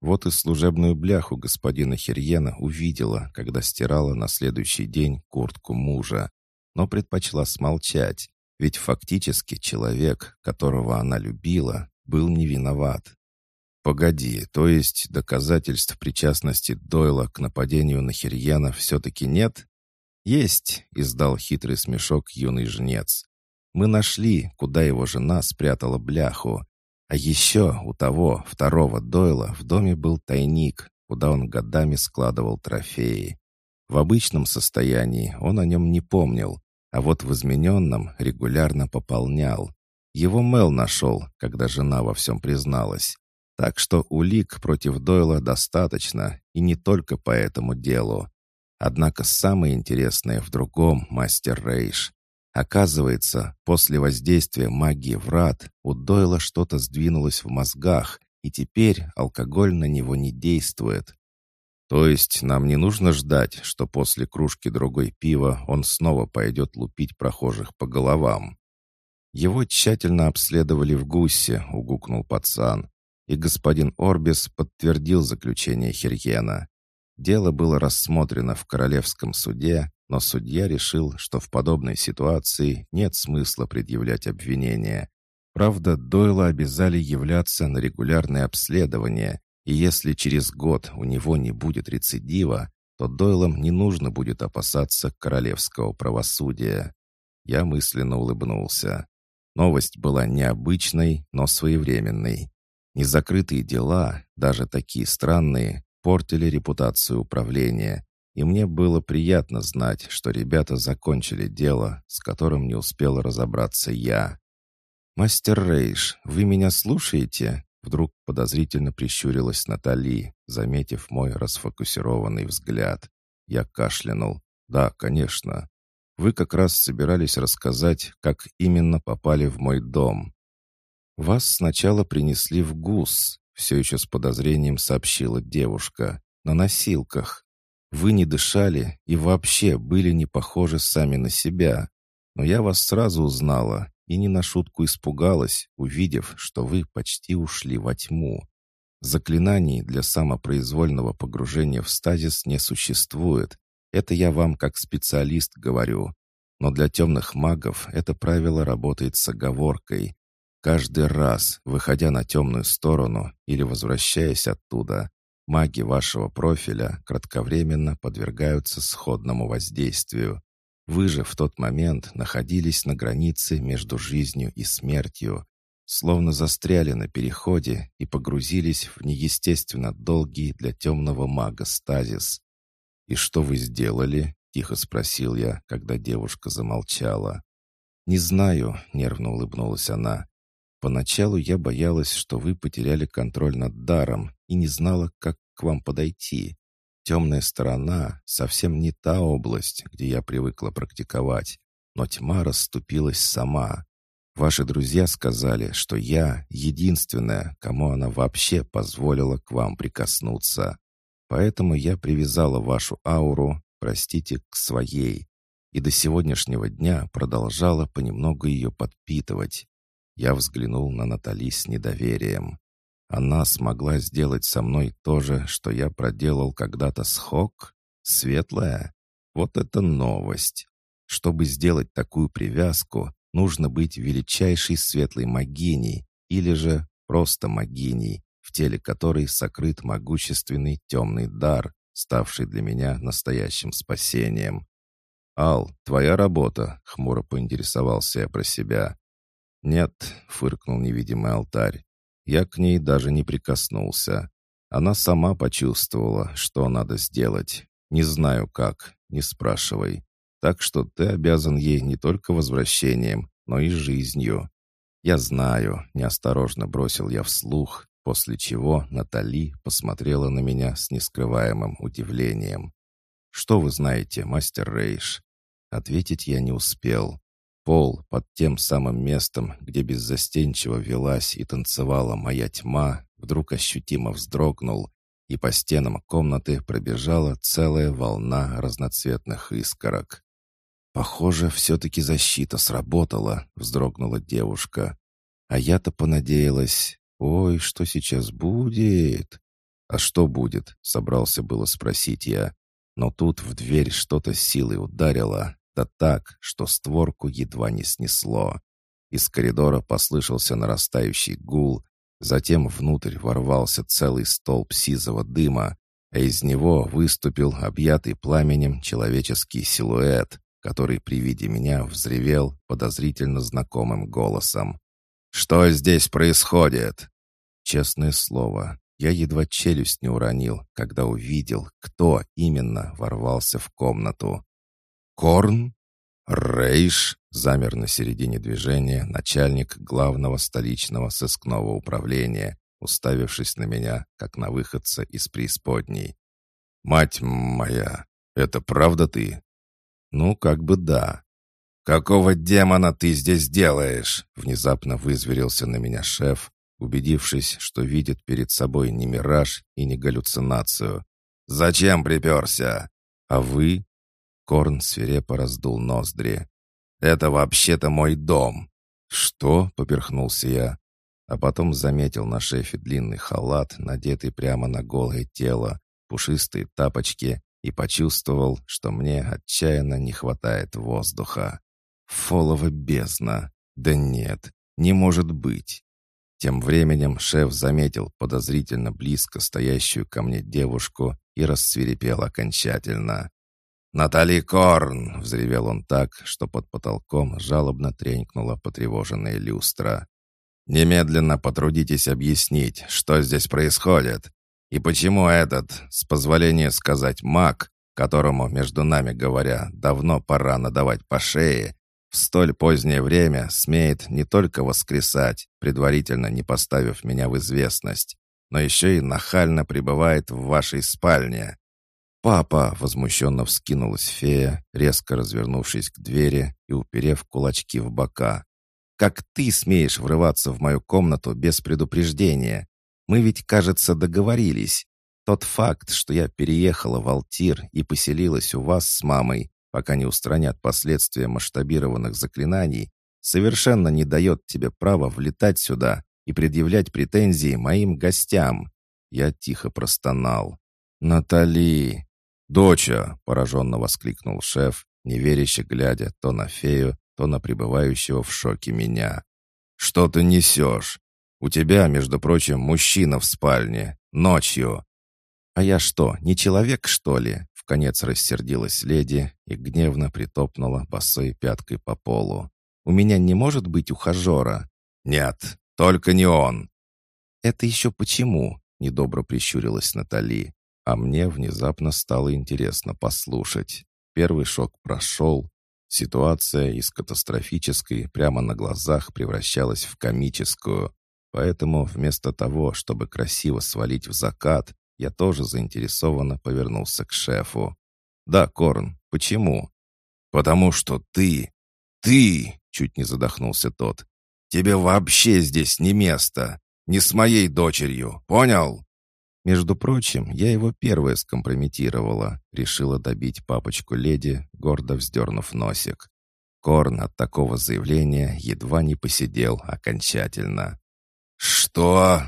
Вот и служебную бляху господина Хирьена увидела, когда стирала на следующий день куртку мужа, но предпочла смолчать, ведь фактически человек, которого она любила, был не виноват. «Погоди, то есть доказательств причастности Дойла к нападению на Хирьяна все-таки нет?» «Есть», — издал хитрый смешок юный жнец. «Мы нашли, куда его жена спрятала бляху. А еще у того, второго Дойла, в доме был тайник, куда он годами складывал трофеи. В обычном состоянии он о нем не помнил, а вот в измененном регулярно пополнял. Его Мел нашел, когда жена во всем призналась. Так что улик против Дойла достаточно, и не только по этому делу. Однако самое интересное в другом, мастер Рейш. Оказывается, после воздействия магии врат у Дойла что-то сдвинулось в мозгах, и теперь алкоголь на него не действует. То есть нам не нужно ждать, что после кружки другой пива он снова пойдет лупить прохожих по головам. Его тщательно обследовали в гусе, угукнул пацан и господин Орбис подтвердил заключение Хирьена. Дело было рассмотрено в Королевском суде, но судья решил, что в подобной ситуации нет смысла предъявлять обвинение. Правда, Дойла обязали являться на регулярное обследование, и если через год у него не будет рецидива, то Дойлам не нужно будет опасаться королевского правосудия. Я мысленно улыбнулся. Новость была необычной, но своевременной. Незакрытые дела, даже такие странные, портили репутацию управления, и мне было приятно знать, что ребята закончили дело, с которым не успел разобраться я. «Мастер Рейш, вы меня слушаете?» Вдруг подозрительно прищурилась Натали, заметив мой расфокусированный взгляд. Я кашлянул. «Да, конечно. Вы как раз собирались рассказать, как именно попали в мой дом. «Вас сначала принесли в ГУС», — все еще с подозрением сообщила девушка, «на носилках. Вы не дышали и вообще были не похожи сами на себя. Но я вас сразу узнала и не на шутку испугалась, увидев, что вы почти ушли во тьму. Заклинаний для самопроизвольного погружения в стазис не существует. Это я вам как специалист говорю. Но для темных магов это правило работает с оговоркой, Каждый раз, выходя на темную сторону или возвращаясь оттуда, маги вашего профиля кратковременно подвергаются сходному воздействию. Вы же в тот момент находились на границе между жизнью и смертью, словно застряли на переходе и погрузились в неестественно долгий для темного мага стазис. «И что вы сделали?» — тихо спросил я, когда девушка замолчала. «Не знаю», — нервно улыбнулась она. Поначалу я боялась, что вы потеряли контроль над даром и не знала, как к вам подойти. Темная сторона совсем не та область, где я привыкла практиковать, но тьма расступилась сама. Ваши друзья сказали, что я единственная, кому она вообще позволила к вам прикоснуться. Поэтому я привязала вашу ауру, простите, к своей, и до сегодняшнего дня продолжала понемногу ее подпитывать. Я взглянул на Натали с недоверием. Она смогла сделать со мной то же, что я проделал когда-то с Хок? Светлая? Вот это новость! Чтобы сделать такую привязку, нужно быть величайшей светлой магиней или же просто магиней, в теле которой сокрыт могущественный темный дар, ставший для меня настоящим спасением. «Ал, твоя работа», — хмуро поинтересовался я про себя. «Нет», — фыркнул невидимый алтарь, — «я к ней даже не прикоснулся. Она сама почувствовала, что надо сделать. Не знаю как, не спрашивай. Так что ты обязан ей не только возвращением, но и жизнью». «Я знаю», — неосторожно бросил я вслух, после чего Натали посмотрела на меня с нескрываемым удивлением. «Что вы знаете, мастер Рейш?» Ответить я не успел. Пол под тем самым местом, где беззастенчиво велась и танцевала моя тьма, вдруг ощутимо вздрогнул, и по стенам комнаты пробежала целая волна разноцветных искорок. «Похоже, все-таки защита сработала», — вздрогнула девушка. «А я-то понадеялась. Ой, что сейчас будет?» «А что будет?» — собрался было спросить я. Но тут в дверь что-то силой ударило, да так, что створку едва не снесло. Из коридора послышался нарастающий гул, затем внутрь ворвался целый столб сизого дыма, а из него выступил объятый пламенем человеческий силуэт, который при виде меня взревел подозрительно знакомым голосом. «Что здесь происходит?» Честное слово, я едва челюсть не уронил, когда увидел, кто именно ворвался в комнату. «Корн?» «Рейш!» — замер на середине движения начальник главного столичного сыскного управления, уставившись на меня, как на выходца из преисподней. «Мать моя, это правда ты?» «Ну, как бы да». «Какого демона ты здесь делаешь?» — внезапно вызверился на меня шеф, убедившись, что видит перед собой не мираж и не галлюцинацию. «Зачем приперся? А вы?» Корн свирепо раздул ноздри. «Это вообще-то мой дом!» «Что?» — поперхнулся я. А потом заметил на шефе длинный халат, надетый прямо на голое тело, пушистые тапочки и почувствовал, что мне отчаянно не хватает воздуха. Фолова бездна. Да нет, не может быть. Тем временем шеф заметил подозрительно близко стоящую ко мне девушку и рассверепел окончательно. «Натали Корн!» — взревел он так, что под потолком жалобно тренькнула потревоженная люстра. «Немедленно потрудитесь объяснить, что здесь происходит, и почему этот, с позволения сказать маг, которому, между нами говоря, давно пора надавать по шее, в столь позднее время смеет не только воскресать, предварительно не поставив меня в известность, но еще и нахально пребывает в вашей спальне. «Папа!» — возмущенно вскинулась фея, резко развернувшись к двери и уперев кулачки в бока. «Как ты смеешь врываться в мою комнату без предупреждения? Мы ведь, кажется, договорились. Тот факт, что я переехала в Алтир и поселилась у вас с мамой, пока не устранят последствия масштабированных заклинаний, совершенно не дает тебе права влетать сюда и предъявлять претензии моим гостям». Я тихо простонал. «Натали!» «Доча!» — пораженно воскликнул шеф, неверяще глядя то на фею, то на пребывающего в шоке меня. «Что ты несешь? У тебя, между прочим, мужчина в спальне. Ночью». «А я что, не человек, что ли?» В конец рассердилась леди и гневно притопнула босой пяткой по полу. «У меня не может быть ухажера?» «Нет, только не он». «Это еще почему?» — недобро прищурилась Натали. А мне внезапно стало интересно послушать. Первый шок прошел. Ситуация из катастрофической прямо на глазах превращалась в комическую. Поэтому вместо того, чтобы красиво свалить в закат, я тоже заинтересованно повернулся к шефу. «Да, Корн, почему?» «Потому что ты... ты...» — чуть не задохнулся тот. «Тебе вообще здесь не место. Не с моей дочерью, понял?» Между прочим, я его первая скомпрометировала, решила добить папочку леди, гордо вздернув носик. Корн от такого заявления едва не посидел окончательно. «Что?»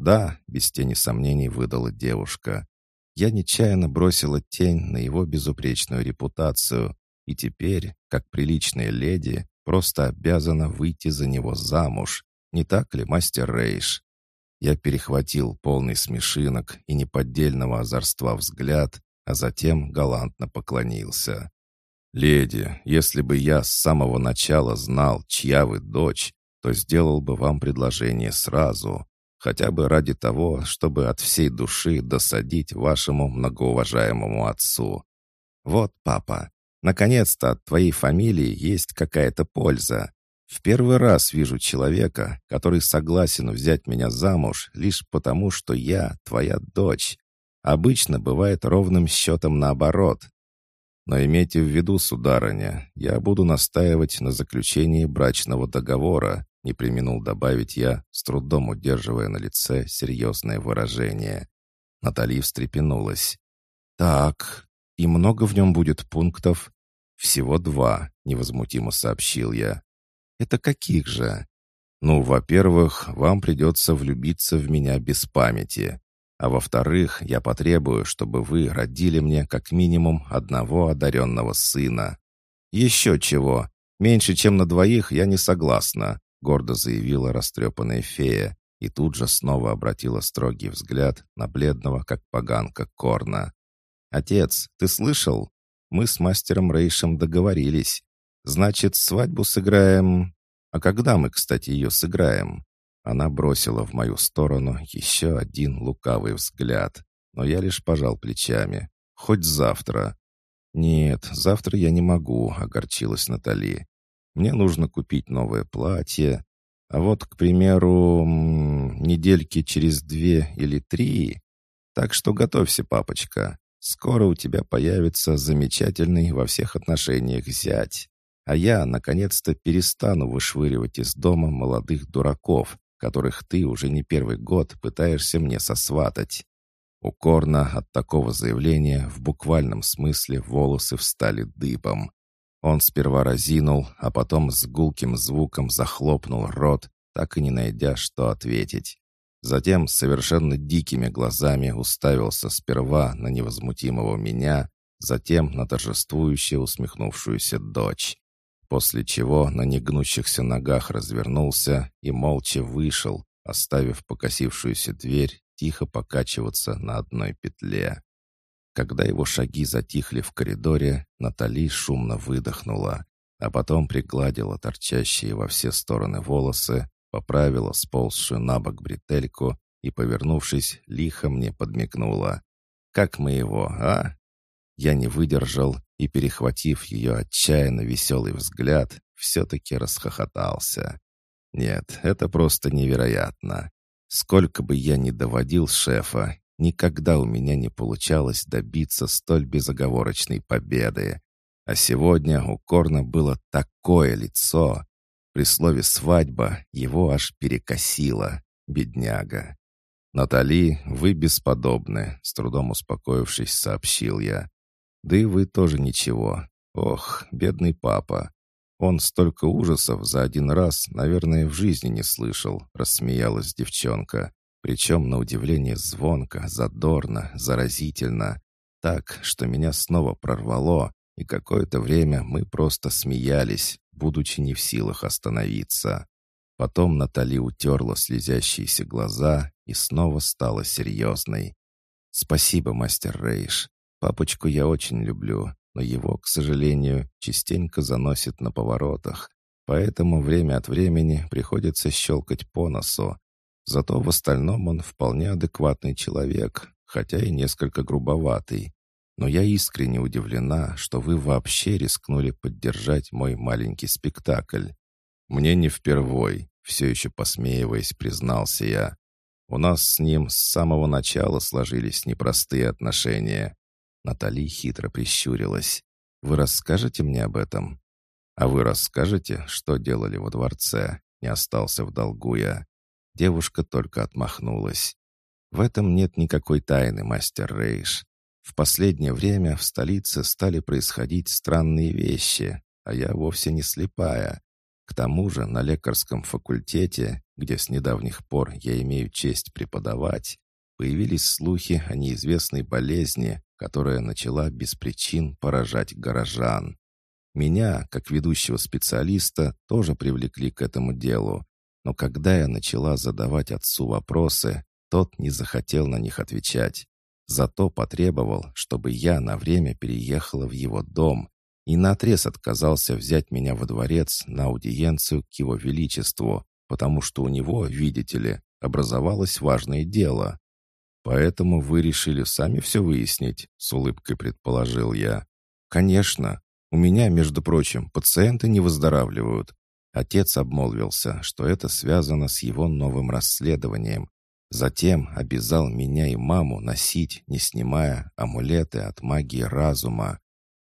«Да», — без тени сомнений выдала девушка. Я нечаянно бросила тень на его безупречную репутацию, и теперь, как приличная леди, просто обязана выйти за него замуж. Не так ли, мастер Рейш? Я перехватил полный смешинок и неподдельного озорства взгляд, а затем галантно поклонился. «Леди, если бы я с самого начала знал, чья вы дочь, то сделал бы вам предложение сразу, хотя бы ради того, чтобы от всей души досадить вашему многоуважаемому отцу. Вот, папа, наконец-то от твоей фамилии есть какая-то польза. В первый раз вижу человека, который согласен взять меня замуж лишь потому, что я твоя дочь. Обычно бывает ровным счетом наоборот. Но имейте в виду, сударыня, я буду настаивать на заключении брачного договора, не применул добавить я, с трудом удерживая на лице серьезное выражение. Натали встрепенулась. «Так, и много в нем будет пунктов?» «Всего два», — невозмутимо сообщил я. «Это каких же?» «Ну, во-первых, вам придется влюбиться в меня без памяти. А во-вторых, я потребую, чтобы вы родили мне как минимум одного одаренного сына». «Еще чего. Меньше, чем на двоих, я не согласна», — гордо заявила растрепанная фея и тут же снова обратила строгий взгляд на бледного, как поганка, Корна. «Отец, ты слышал? Мы с мастером Рейшем договорились. Значит, свадьбу сыграем... А когда мы, кстати, ее сыграем?» Она бросила в мою сторону еще один лукавый взгляд, но я лишь пожал плечами. «Хоть завтра». «Нет, завтра я не могу», — огорчилась Натали. «Мне нужно купить новое платье. А вот, к примеру, недельки через две или три. Так что готовься, папочка. Скоро у тебя появится замечательный во всех отношениях зять. А я, наконец-то, перестану вышвыривать из дома молодых дураков, которых ты уже не первый год пытаешься мне сосватать». Укорно от такого заявления в буквальном смысле волосы встали дыбом. Он сперва разинул, а потом с гулким звуком захлопнул рот, так и не найдя, что ответить. Затем совершенно дикими глазами уставился сперва на невозмутимого меня, затем на торжествующе усмехнувшуюся дочь. После чего на негнущихся ногах развернулся и молча вышел, оставив покосившуюся дверь тихо покачиваться на одной петле. Когда его шаги затихли в коридоре, Натали шумно выдохнула, а потом пригладила торчащие во все стороны волосы, поправила сползшую на бок бретельку и, повернувшись, лихо мне подмигнула. «Как мы его, а?» Я не выдержал и, перехватив ее отчаянно веселый взгляд, все-таки расхохотался. «Нет, это просто невероятно. Сколько бы я ни доводил шефа, никогда у меня не получалось добиться столь безоговорочной победы. А сегодня у Корна было такое лицо, при слове «свадьба» его аж перекосило, бедняга. «Натали, вы бесподобны», — с трудом успокоившись, сообщил я. «Да и вы тоже ничего. Ох, бедный папа. Он столько ужасов за один раз, наверное, в жизни не слышал», — рассмеялась девчонка. Причем, на удивление, звонко, задорно, заразительно. Так, что меня снова прорвало, и какое-то время мы просто смеялись, будучи не в силах остановиться. Потом Натали утерла слезящиеся глаза и снова стала серьезной. «Спасибо, мастер Рейш. Папочку я очень люблю, но его, к сожалению, частенько заносит на поворотах, поэтому время от времени приходится щелкать по носу. Зато в остальном он вполне адекватный человек, хотя и несколько грубоватый но я искренне удивлена, что вы вообще рискнули поддержать мой маленький спектакль. Мне не впервой, все еще посмеиваясь, признался я. У нас с ним с самого начала сложились непростые отношения. Натали хитро прищурилась. Вы расскажете мне об этом? А вы расскажете, что делали во дворце? Не остался в долгу я. Девушка только отмахнулась. В этом нет никакой тайны, мастер Рейш. В последнее время в столице стали происходить странные вещи, а я вовсе не слепая. К тому же на лекарском факультете, где с недавних пор я имею честь преподавать, появились слухи о неизвестной болезни, которая начала без причин поражать горожан. Меня, как ведущего специалиста, тоже привлекли к этому делу, но когда я начала задавать отцу вопросы, тот не захотел на них отвечать. Зато потребовал, чтобы я на время переехала в его дом и наотрез отказался взять меня во дворец на аудиенцию к его величеству, потому что у него, видите ли, образовалось важное дело. Поэтому вы решили сами все выяснить, с улыбкой предположил я. Конечно. У меня, между прочим, пациенты не выздоравливают. Отец обмолвился, что это связано с его новым расследованием, Затем обязал меня и маму носить, не снимая, амулеты от магии разума.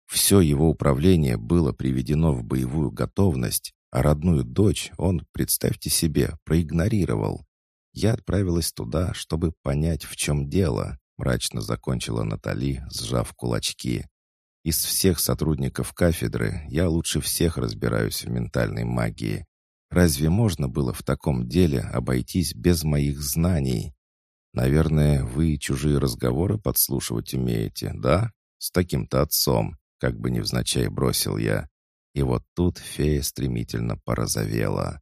Все его управление было приведено в боевую готовность, а родную дочь он, представьте себе, проигнорировал. Я отправилась туда, чтобы понять, в чем дело, — мрачно закончила Натали, сжав кулачки. «Из всех сотрудников кафедры я лучше всех разбираюсь в ментальной магии. Разве можно было в таком деле обойтись без моих знаний? Наверное, вы чужие разговоры подслушивать умеете, да? С таким-то отцом, как бы невзначай бросил я. И вот тут фея стремительно порозовела.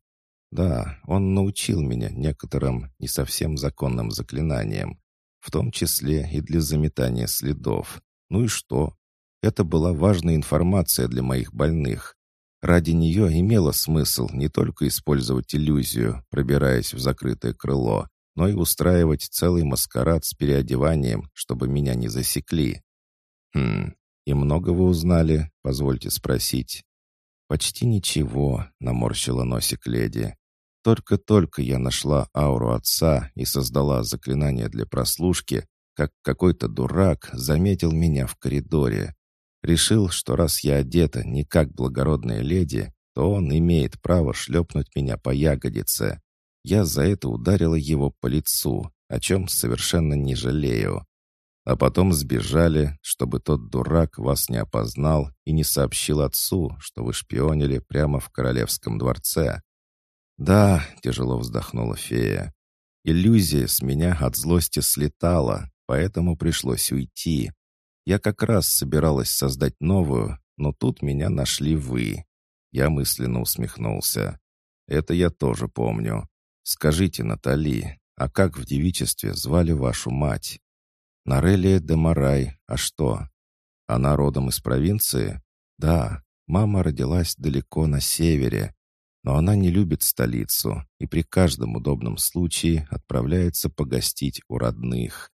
Да, он научил меня некоторым не совсем законным заклинаниям, в том числе и для заметания следов. Ну и что? Это была важная информация для моих больных. Ради нее имело смысл не только использовать иллюзию, пробираясь в закрытое крыло, но и устраивать целый маскарад с переодеванием, чтобы меня не засекли. Хм, и много вы узнали, позвольте спросить. «Почти ничего», — наморщила носик леди. Только-только я нашла ауру отца и создала заклинание для прослушки, как какой-то дурак заметил меня в коридоре. Решил, что раз я одета не как благородная леди, то он имеет право шлепнуть меня по ягодице. Я за это ударила его по лицу, о чем совершенно не жалею. А потом сбежали, чтобы тот дурак вас не опознал и не сообщил отцу, что вы шпионили прямо в королевском дворце. «Да», — тяжело вздохнула фея, — «иллюзия с меня от злости слетала, поэтому пришлось уйти. Я как раз собиралась создать новую, но тут меня нашли вы». Я мысленно усмехнулся. «Это я тоже помню. Скажите, Натали, а как в девичестве звали вашу мать?» «Нарелия де Марай. А что?» «Она родом из провинции?» «Да, мама родилась далеко на севере, но она не любит столицу и при каждом удобном случае отправляется погостить у родных.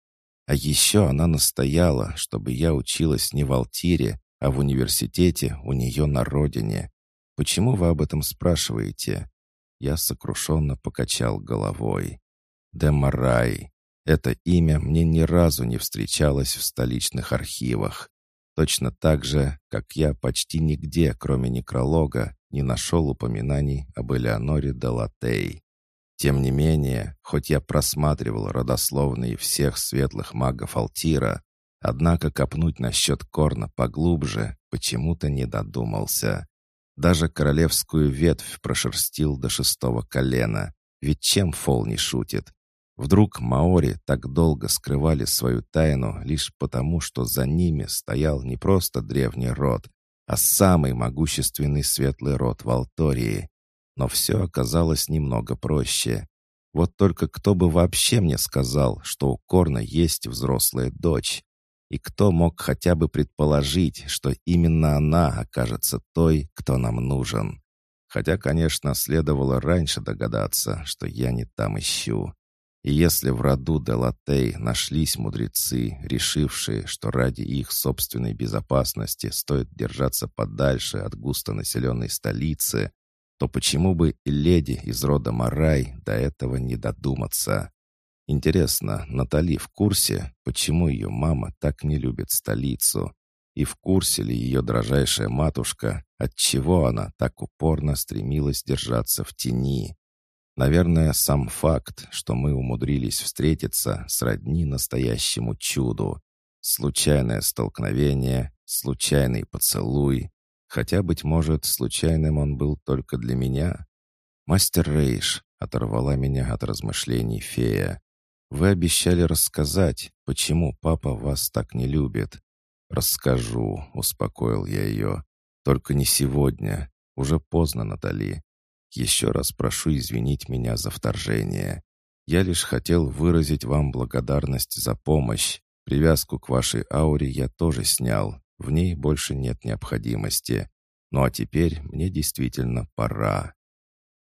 А еще она настояла, чтобы я училась не в Алтире, а в университете у нее на родине. Почему вы об этом спрашиваете?» Я сокрушенно покачал головой. «Демарай. Это имя мне ни разу не встречалось в столичных архивах. Точно так же, как я почти нигде, кроме некролога, не нашел упоминаний об Элеоноре де Латей. Тем не менее, хоть я просматривал родословные всех светлых магов Алтира, однако копнуть насчет Корна поглубже почему-то не додумался. Даже королевскую ветвь прошерстил до шестого колена, ведь чем Фол не шутит? Вдруг маори так долго скрывали свою тайну лишь потому, что за ними стоял не просто древний род, а самый могущественный светлый род в Алтории. Но все оказалось немного проще. Вот только кто бы вообще мне сказал, что у Корна есть взрослая дочь? И кто мог хотя бы предположить, что именно она окажется той, кто нам нужен? Хотя, конечно, следовало раньше догадаться, что я не там ищу. И если в роду Делатей нашлись мудрецы, решившие, что ради их собственной безопасности стоит держаться подальше от густонаселенной столицы, то почему бы и леди из рода Марай до этого не додуматься? Интересно, Натали в курсе, почему ее мама так не любит столицу? И в курсе ли ее дрожайшая матушка, отчего она так упорно стремилась держаться в тени? Наверное, сам факт, что мы умудрились встретиться, сродни настоящему чуду. Случайное столкновение, случайный поцелуй. Хотя, быть может, случайным он был только для меня. «Мастер Рейш», — оторвала меня от размышлений фея. «Вы обещали рассказать, почему папа вас так не любит». «Расскажу», — успокоил я ее. «Только не сегодня. Уже поздно, Натали. Еще раз прошу извинить меня за вторжение. Я лишь хотел выразить вам благодарность за помощь. Привязку к вашей ауре я тоже снял. В ней больше нет необходимости. Ну а теперь мне действительно пора.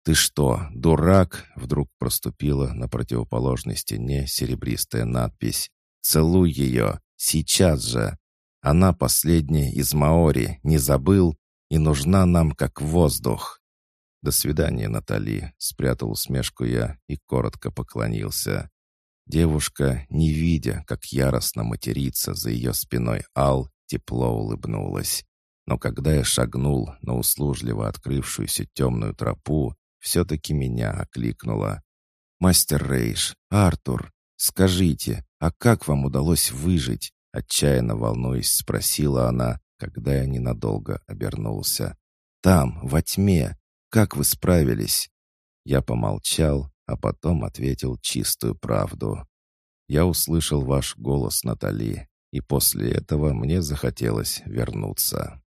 «Ты что, дурак?» — вдруг проступила на противоположной стене серебристая надпись. «Целуй ее! Сейчас же! Она последняя из Маори, не забыл? И нужна нам как воздух!» «До свидания, Натали», — спрятал усмешку я и коротко поклонился. Девушка, не видя, как яростно матерится за ее спиной Ал, тепло улыбнулась. Но когда я шагнул на услужливо открывшуюся темную тропу, все-таки меня окликнула. «Мастер Рейш, Артур, «Скажите, а как вам удалось выжить?» Отчаянно волнуясь, спросила она, когда я ненадолго обернулся. «Там, во тьме, как вы справились?» Я помолчал, а потом ответил чистую правду. «Я услышал ваш голос, Натали, и после этого мне захотелось вернуться».